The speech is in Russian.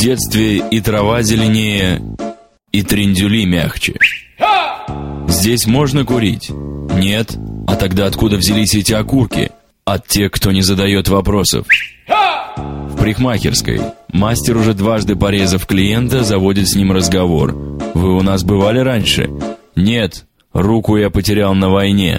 детстве и трава зеленее, и трендюли мягче. Здесь можно курить? Нет. А тогда откуда взялись эти окурки? От тех, кто не задает вопросов. В парикмахерской. Мастер, уже дважды порезав клиента, заводит с ним разговор. «Вы у нас бывали раньше?» «Нет, руку я потерял на войне».